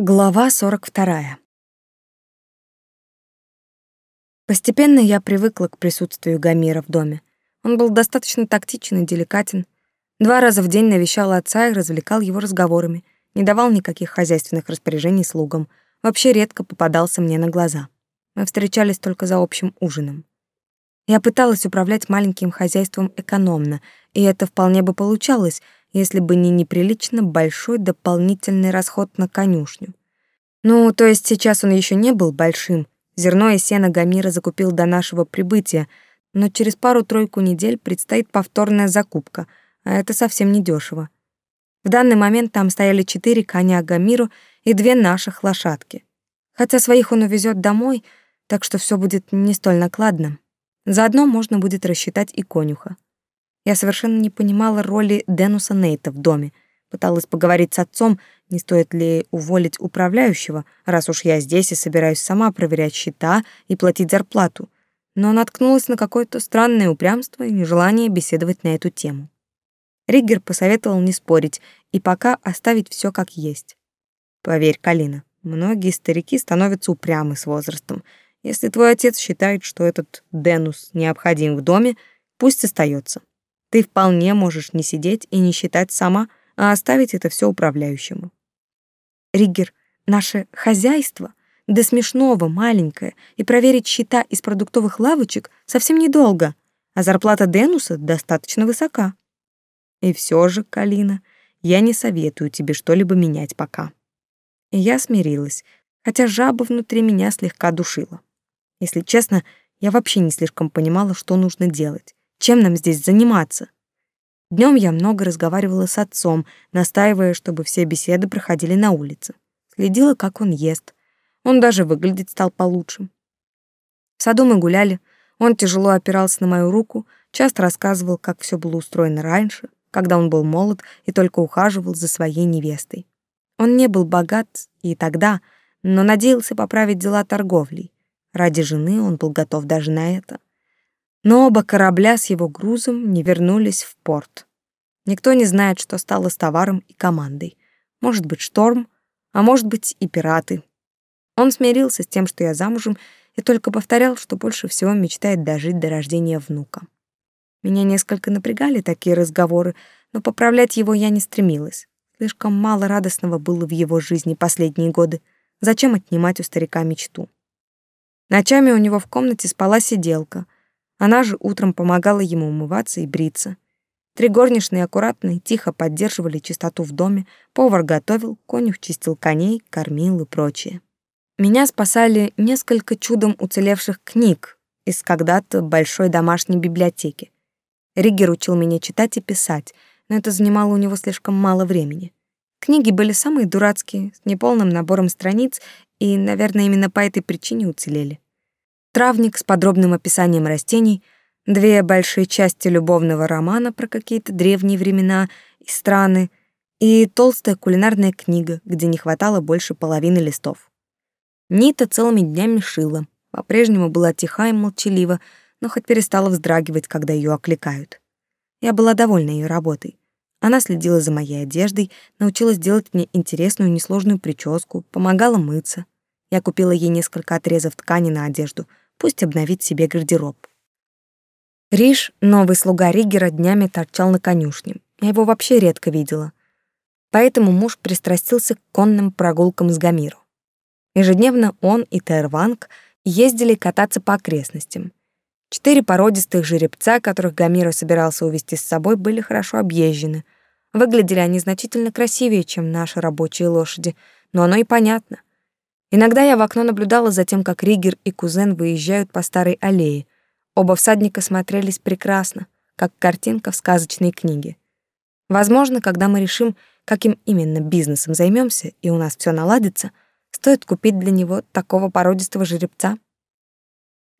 Глава 42. Постепенно я привыкла к присутствию Гамира в доме. Он был достаточно тактичен и деликатен. Два раза в день навещал отца и развлекал его разговорами, не давал никаких хозяйственных распоряжений слугам, вообще редко попадался мне на глаза. Мы встречались только за общим ужином. Я пыталась управлять маленьким хозяйством экономно, и это вполне бы получалось — если бы не неприлично большой дополнительный расход на конюшню. Ну, то есть сейчас он еще не был большим. Зерно и сено Гамира закупил до нашего прибытия, но через пару-тройку недель предстоит повторная закупка, а это совсем не дешево. В данный момент там стояли четыре коня Гамиру и две наших лошадки. Хотя своих он увезет домой, так что все будет не столь накладно. Заодно можно будет рассчитать и конюха. Я совершенно не понимала роли Денуса Нейта в доме. Пыталась поговорить с отцом, не стоит ли уволить управляющего, раз уж я здесь и собираюсь сама проверять счета и платить зарплату. Но наткнулась на какое-то странное упрямство и нежелание беседовать на эту тему. Риггер посоветовал не спорить и пока оставить все как есть. Поверь, Калина, многие старики становятся упрямы с возрастом. Если твой отец считает, что этот Денус необходим в доме, пусть остается. Ты вполне можешь не сидеть и не считать сама, а оставить это все управляющему. Риггер, наше хозяйство до смешного маленькое, и проверить счета из продуктовых лавочек совсем недолго, а зарплата Денуса достаточно высока. И все же, Калина, я не советую тебе что-либо менять пока. И я смирилась, хотя жаба внутри меня слегка душила. Если честно, я вообще не слишком понимала, что нужно делать. Чем нам здесь заниматься? Днем я много разговаривала с отцом, настаивая, чтобы все беседы проходили на улице. Следила, как он ест. Он даже выглядеть стал получше. В саду мы гуляли. Он тяжело опирался на мою руку, часто рассказывал, как все было устроено раньше, когда он был молод и только ухаживал за своей невестой. Он не был богат и тогда, но надеялся поправить дела торговлей. Ради жены он был готов даже на это но оба корабля с его грузом не вернулись в порт. Никто не знает, что стало с товаром и командой. Может быть, шторм, а может быть и пираты. Он смирился с тем, что я замужем, и только повторял, что больше всего мечтает дожить до рождения внука. Меня несколько напрягали такие разговоры, но поправлять его я не стремилась. Слишком мало радостного было в его жизни последние годы. Зачем отнимать у старика мечту? Ночами у него в комнате спала сиделка — она же утром помогала ему умываться и бриться. Три горничные аккуратно и тихо поддерживали чистоту в доме, повар готовил, конюх чистил коней, кормил и прочее. Меня спасали несколько чудом уцелевших книг из когда-то большой домашней библиотеки. Риггер учил меня читать и писать, но это занимало у него слишком мало времени. Книги были самые дурацкие, с неполным набором страниц, и, наверное, именно по этой причине уцелели травник с подробным описанием растений, две большие части любовного романа про какие-то древние времена и страны и толстая кулинарная книга, где не хватало больше половины листов. Нита целыми днями шила, по-прежнему была тиха и молчалива, но хоть перестала вздрагивать, когда ее окликают. Я была довольна ее работой. Она следила за моей одеждой, научилась делать мне интересную несложную прическу, помогала мыться. Я купила ей несколько отрезов ткани на одежду, пусть обновит себе гардероб. Риш, новый слуга Ригера, днями торчал на конюшне. Я его вообще редко видела. Поэтому муж пристрастился к конным прогулкам с Гамиру. Ежедневно он и Терванг ездили кататься по окрестностям. Четыре породистых жеребца, которых Гамиру собирался увезти с собой, были хорошо объезжены. Выглядели они значительно красивее, чем наши рабочие лошади, но оно и понятно. Иногда я в окно наблюдала за тем, как Ригер и кузен выезжают по старой аллее. Оба всадника смотрелись прекрасно, как картинка в сказочной книге. Возможно, когда мы решим, каким именно бизнесом займемся, и у нас все наладится, стоит купить для него такого породистого жеребца.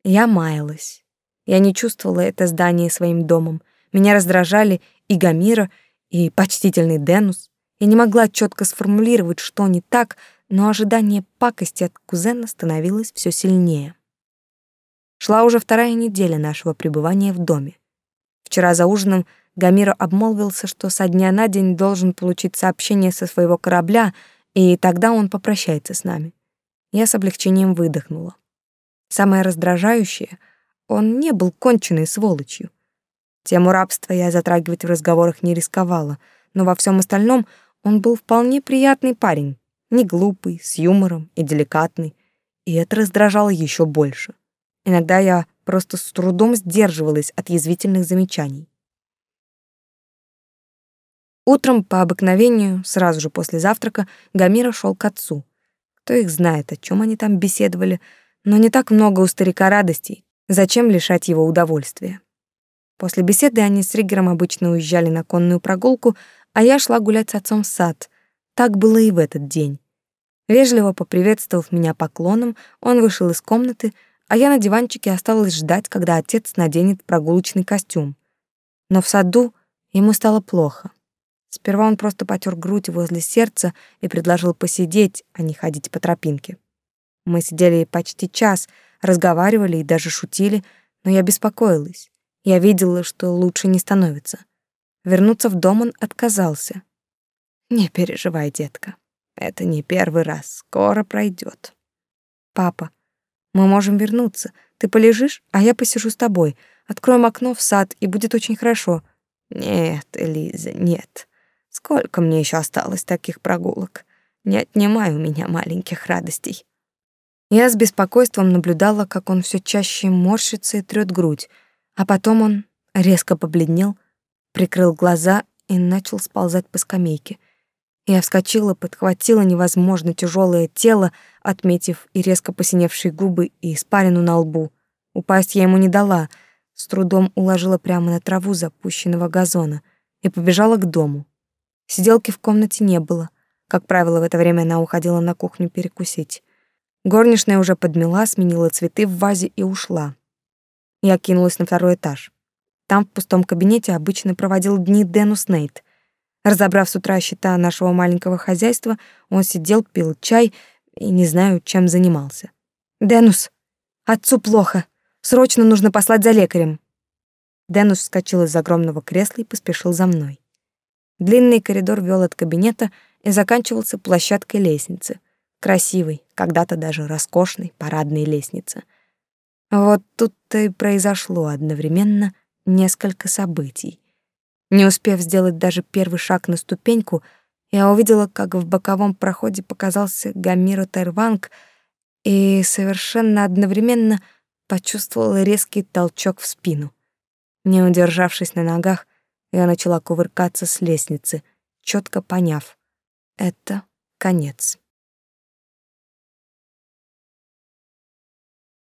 Я маялась. Я не чувствовала это здание своим домом. Меня раздражали и Гамира, и почтительный Денус. Я не могла четко сформулировать, что не так, но ожидание пакости от кузена становилось все сильнее. Шла уже вторая неделя нашего пребывания в доме. Вчера за ужином Гамиро обмолвился, что со дня на день должен получить сообщение со своего корабля, и тогда он попрощается с нами. Я с облегчением выдохнула. Самое раздражающее, он не был конченной сволочью. Тему рабства я затрагивать в разговорах не рисковала, но во всем остальном он был вполне приятный парень, не глупый, с юмором и деликатный, и это раздражало еще больше. Иногда я просто с трудом сдерживалась от язвительных замечаний. Утром по обыкновению, сразу же после завтрака, Гамира шел к отцу. Кто их знает, о чем они там беседовали, но не так много у старика радостей. Зачем лишать его удовольствия? После беседы они с Ригером обычно уезжали на конную прогулку, а я шла гулять с отцом в сад. Так было и в этот день. Вежливо поприветствовав меня поклоном, он вышел из комнаты, а я на диванчике осталась ждать, когда отец наденет прогулочный костюм. Но в саду ему стало плохо. Сперва он просто потер грудь возле сердца и предложил посидеть, а не ходить по тропинке. Мы сидели почти час, разговаривали и даже шутили, но я беспокоилась. Я видела, что лучше не становится. Вернуться в дом он отказался. «Не переживай, детка. Это не первый раз. Скоро пройдет. «Папа, мы можем вернуться. Ты полежишь, а я посижу с тобой. Откроем окно в сад, и будет очень хорошо». «Нет, Элиза, нет. Сколько мне еще осталось таких прогулок? Не отнимай у меня маленьких радостей. Я с беспокойством наблюдала, как он все чаще морщится и трёт грудь, а потом он резко побледнел, прикрыл глаза и начал сползать по скамейке. Я вскочила, подхватила невозможно тяжелое тело, отметив и резко посиневшие губы и испарину на лбу. Упасть я ему не дала, с трудом уложила прямо на траву запущенного газона и побежала к дому. Сиделки в комнате не было. Как правило, в это время она уходила на кухню перекусить. Горничная уже подмела, сменила цветы в вазе и ушла. Я кинулась на второй этаж. Там, в пустом кабинете, обычно проводил дни Денус Нейт. Разобрав с утра счета нашего маленького хозяйства, он сидел, пил чай и не знаю, чем занимался. «Денус, отцу плохо. Срочно нужно послать за лекарем». Денус вскочил из огромного кресла и поспешил за мной. Длинный коридор вел от кабинета и заканчивался площадкой лестницы, красивой, когда-то даже роскошной парадной лестницы. Вот тут-то и произошло одновременно несколько событий. Не успев сделать даже первый шаг на ступеньку, я увидела, как в боковом проходе показался Гамира Терванг и совершенно одновременно почувствовала резкий толчок в спину. Не удержавшись на ногах, я начала кувыркаться с лестницы, четко поняв — это конец.